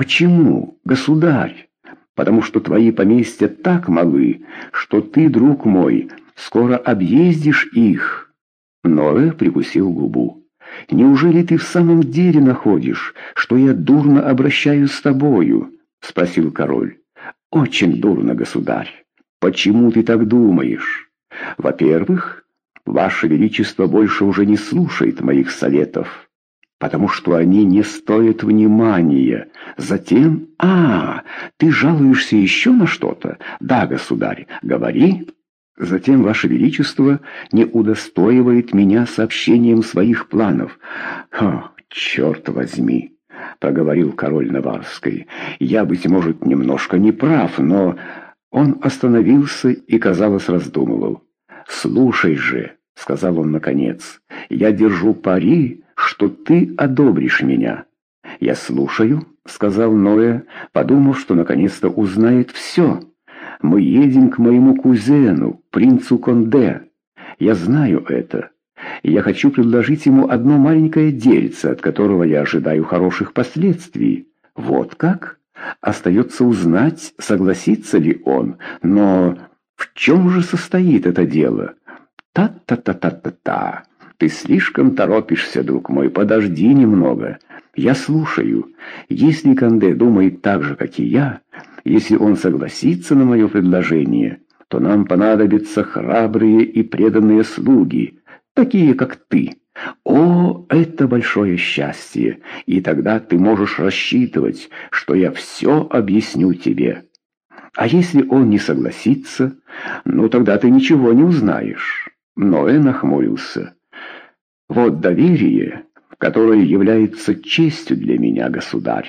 Почему, государь? Потому что твои поместья так малы, что ты, друг мой, скоро объездишь их. Ноэ прикусил губу. «Неужели ты в самом деле находишь, что я дурно обращаюсь с тобою?» — спросил король. «Очень дурно, государь. Почему ты так думаешь? Во-первых, ваше величество больше уже не слушает моих советов, потому что они не стоят внимания. Затем... А, ты жалуешься еще на что-то? Да, государь, говори». Затем, Ваше Величество не удостоивает меня сообщением своих планов. «О, черт возьми!» — проговорил король Наварской. «Я, быть может, немножко не прав, но...» Он остановился и, казалось, раздумывал. «Слушай же», — сказал он наконец, — «я держу пари, что ты одобришь меня». «Я слушаю», — сказал Ноя, подумав, что наконец-то узнает все. Мы едем к моему кузену, принцу Конде. Я знаю это. Я хочу предложить ему одно маленькое дельце, от которого я ожидаю хороших последствий. Вот как? Остается узнать, согласится ли он. Но в чем же состоит это дело? Та-та-та-та-та-та. Ты слишком торопишься, друг мой, подожди немного. Я слушаю. Если Канде думает так же, как и я, если он согласится на мое предложение, то нам понадобятся храбрые и преданные слуги, такие как ты. О, это большое счастье, и тогда ты можешь рассчитывать, что я все объясню тебе. А если он не согласится, ну тогда ты ничего не узнаешь. Ноэ нахмурился. Вот доверие, которое является честью для меня, государь.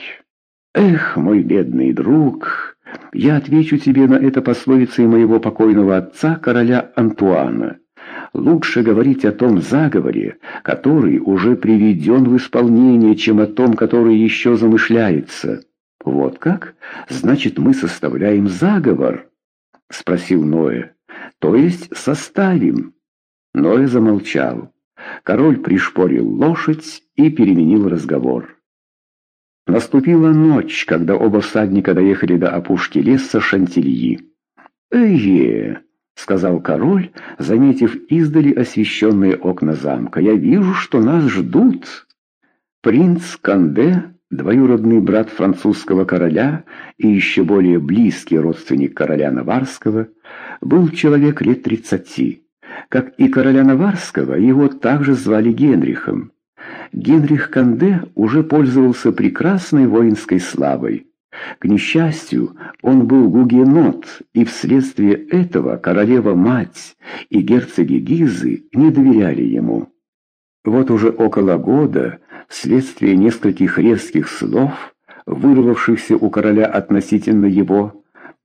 «Эх, мой бедный друг, я отвечу тебе на это пословицей моего покойного отца, короля Антуана. Лучше говорить о том заговоре, который уже приведен в исполнение, чем о том, который еще замышляется». «Вот как? Значит, мы составляем заговор?» — спросил Ноэ. «То есть составим?» Ноэ замолчал. Король пришпорил лошадь и переменил разговор. Наступила ночь, когда оба всадника доехали до опушки леса Шантильи. «Эге!» — сказал король, заметив издали освещенные окна замка. «Я вижу, что нас ждут!» Принц Канде, двоюродный брат французского короля и еще более близкий родственник короля Наварского, был человек лет тридцати. Как и короля Наварского, его также звали Генрихом. Генрих Канде уже пользовался прекрасной воинской славой. К несчастью, он был гугенот, и вследствие этого королева-мать и герцоги Гизы не доверяли ему. Вот уже около года, вследствие нескольких резких слов, вырвавшихся у короля относительно его,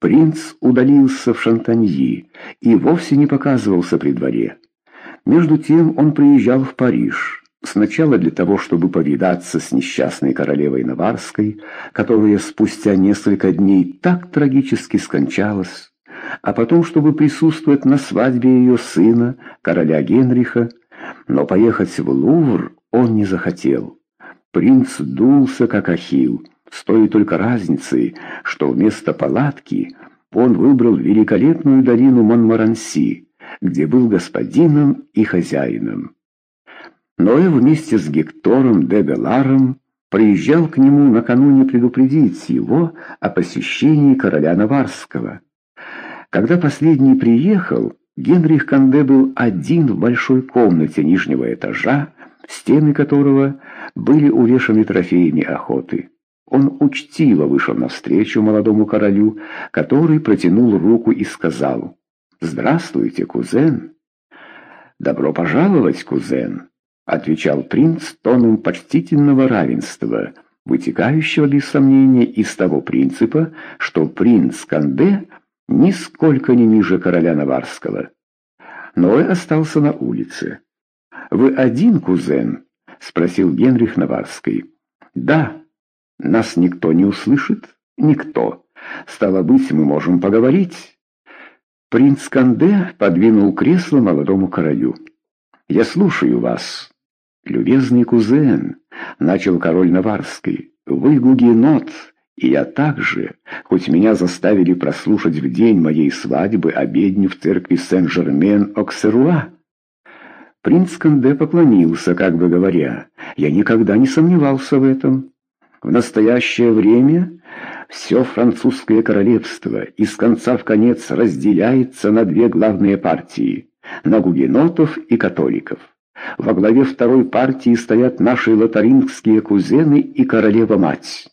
принц удалился в Шантаньи и вовсе не показывался при дворе. Между тем он приезжал в Париж. Сначала для того, чтобы повидаться с несчастной королевой Наварской, которая спустя несколько дней так трагически скончалась, а потом, чтобы присутствовать на свадьбе ее сына, короля Генриха, но поехать в Лувр он не захотел. Принц дулся, как ахилл, с той только разницей, что вместо палатки он выбрал великолепную долину Монмаранси, где был господином и хозяином. Ноэ вместе с Гектором де Беларом приезжал к нему накануне предупредить его о посещении короля Наварского. Когда последний приехал, Генрих Канде был один в большой комнате нижнего этажа, стены которого были увешаны трофеями охоты. Он учтиво вышел навстречу молодому королю, который протянул руку и сказал «Здравствуйте, кузен!» «Добро пожаловать, кузен!» — отвечал принц тоном почтительного равенства, вытекающего без сомнения из того принципа, что принц Канде нисколько не ниже короля Наварского. Ной остался на улице. «Вы один, кузен?» — спросил Генрих Наварский. «Да. Нас никто не услышит?» «Никто. Стало быть, мы можем поговорить». Принц Канде подвинул кресло молодому королю. «Я слушаю вас». «Любезный кузен», — начал король Наварский, — «вы гугенот И я также, хоть меня заставили прослушать в день моей свадьбы обедню в церкви Сен-Жермен-Оксеруа. Принц Канде поклонился, как бы говоря, «Я никогда не сомневался в этом». В настоящее время все французское королевство из конца в конец разделяется на две главные партии – на гугенотов и католиков. Во главе второй партии стоят наши лотарингские кузены и королева-мать.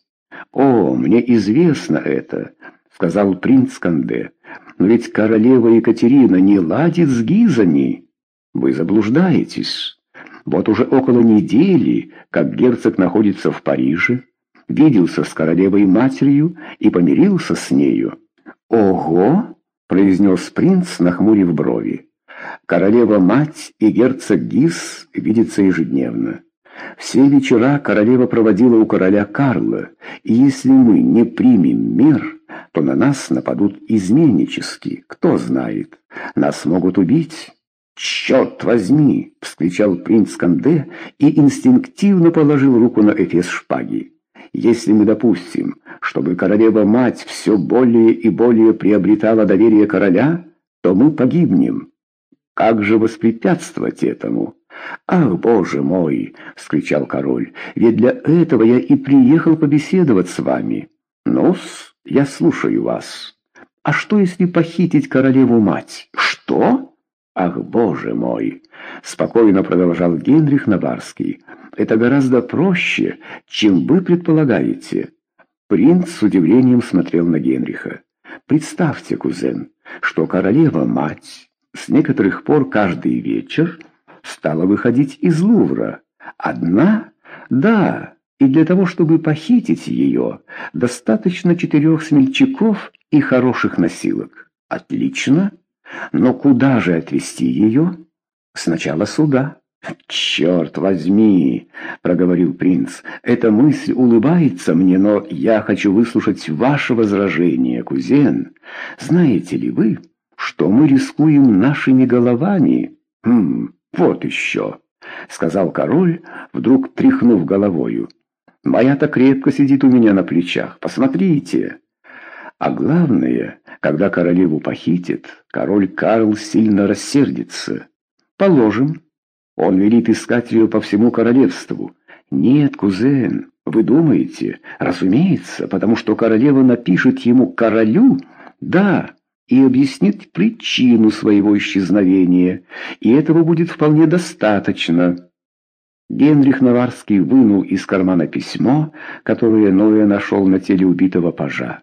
«О, мне известно это», — сказал принц Канде. «Но ведь королева Екатерина не ладит с гизами. Вы заблуждаетесь. Вот уже около недели, как герцог находится в Париже, виделся с королевой-матерью и помирился с нею. «Ого!» — произнес принц, нахмурив брови. «Королева-мать и герцог Гис видятся ежедневно. Все вечера королева проводила у короля Карла, и если мы не примем мер, то на нас нападут изменнически, кто знает, нас могут убить». «Черт возьми!» — вскричал принц Канде и инстинктивно положил руку на эфес шпаги. Если мы допустим, чтобы королева-мать все более и более приобретала доверие короля, то мы погибнем. Как же воспрепятствовать этому? «Ах, боже мой!» — вскричал король. «Ведь для этого я и приехал побеседовать с вами. Ну-с, я слушаю вас. А что, если похитить королеву-мать? Что?» «Ах, боже мой!» — спокойно продолжал Генрих Наварский. «Это гораздо проще, чем вы предполагаете». Принц с удивлением смотрел на Генриха. «Представьте, кузен, что королева-мать с некоторых пор каждый вечер стала выходить из Лувра. Одна? Да, и для того, чтобы похитить ее, достаточно четырех смельчаков и хороших носилок. Отлично!» Но куда же отвезти ее? Сначала сюда. «Черт возьми!» — проговорил принц. «Эта мысль улыбается мне, но я хочу выслушать ваше возражение, кузен. Знаете ли вы, что мы рискуем нашими головами?» «Хм, вот еще!» — сказал король, вдруг тряхнув головою. «Моя-то крепко сидит у меня на плечах. Посмотрите!» А главное, когда королеву похитят, король Карл сильно рассердится. Положим, он велит искать ее по всему королевству. Нет, кузен, вы думаете? Разумеется, потому что королева напишет ему королю, да, и объяснит причину своего исчезновения, и этого будет вполне достаточно. Генрих Наварский вынул из кармана письмо, которое Ноя нашел на теле убитого пажа.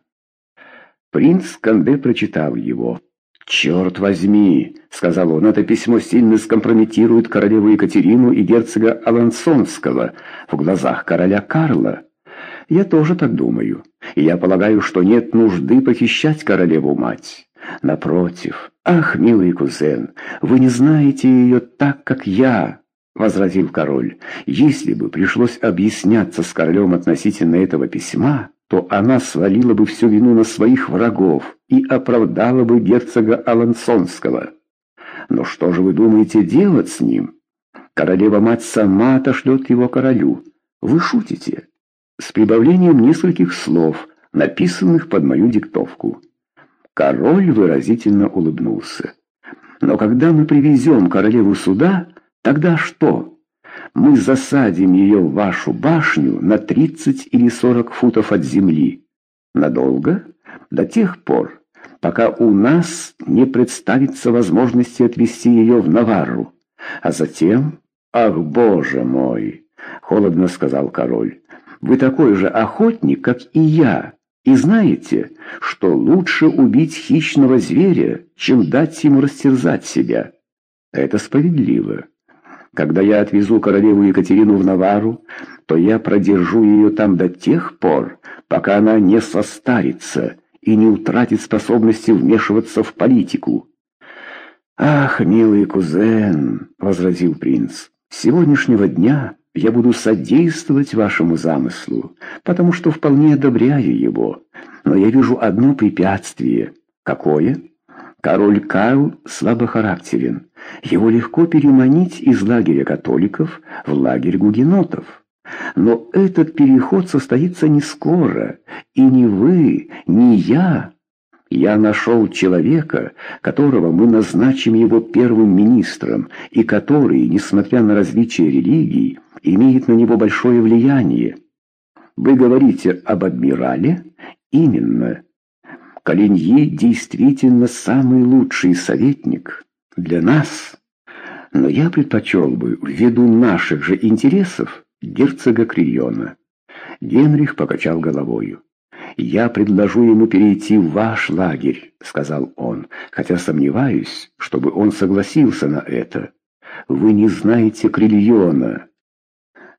Принц Канде прочитал его. «Черт возьми!» — сказал он. «Это письмо сильно скомпрометирует королеву Екатерину и герцога Алансонского в глазах короля Карла. Я тоже так думаю. Я полагаю, что нет нужды похищать королеву-мать. Напротив, ах, милый кузен, вы не знаете ее так, как я». — возразил король, — «если бы пришлось объясняться с королем относительно этого письма, то она свалила бы всю вину на своих врагов и оправдала бы герцога Алансонского. Но что же вы думаете делать с ним? Королева-мать сама отошлет его королю. Вы шутите? С прибавлением нескольких слов, написанных под мою диктовку. Король выразительно улыбнулся. Но когда мы привезем королеву сюда, тогда что? Мы засадим ее в вашу башню на 30 или 40 футов от земли. Надолго? До тех пор, пока у нас не представится возможности отвезти ее в Наварру. А затем... «Ах, боже мой!» — холодно сказал король. «Вы такой же охотник, как и я, и знаете, что лучше убить хищного зверя, чем дать ему растерзать себя. Это справедливо». Когда я отвезу королеву Екатерину в Навару, то я продержу ее там до тех пор, пока она не состарится и не утратит способности вмешиваться в политику. «Ах, милый кузен!» — возразил принц. «С сегодняшнего дня я буду содействовать вашему замыслу, потому что вполне одобряю его. Но я вижу одно препятствие. Какое?» Король Карл слабохарактерен. Его легко переманить из лагеря католиков в лагерь гугенотов. Но этот переход состоится не скоро, И ни вы, ни я. Я нашел человека, которого мы назначим его первым министром, и который, несмотря на различие религий, имеет на него большое влияние. Вы говорите об адмирале? Именно. Калиньи действительно самый лучший советник для нас. Но я предпочел бы, ввиду наших же интересов, герцога Криона. Генрих покачал головою. «Я предложу ему перейти в ваш лагерь», — сказал он, «хотя сомневаюсь, чтобы он согласился на это. Вы не знаете Крильона».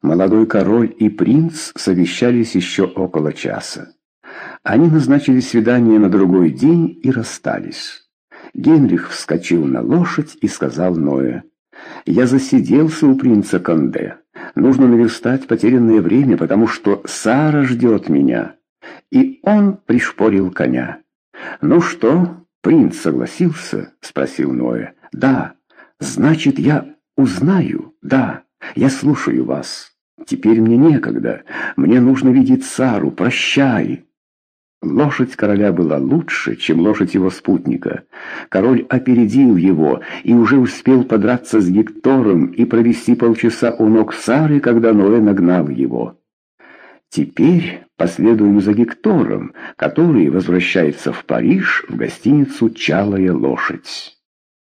Молодой король и принц совещались еще около часа. Они назначили свидание на другой день и расстались. Генрих вскочил на лошадь и сказал Ноэ, «Я засиделся у принца Конде. Нужно наверстать потерянное время, потому что Сара ждет меня». И он пришпорил коня. «Ну что, принц согласился?» — спросил Ноэ. «Да. Значит, я узнаю. Да. Я слушаю вас. Теперь мне некогда. Мне нужно видеть Сару. Прощай». Лошадь короля была лучше, чем лошадь его спутника. Король опередил его и уже успел подраться с Гектором и провести полчаса у ног Сары, когда Ноэ нагнал его. Теперь последуем за Гектором, который возвращается в Париж в гостиницу «Чалая лошадь».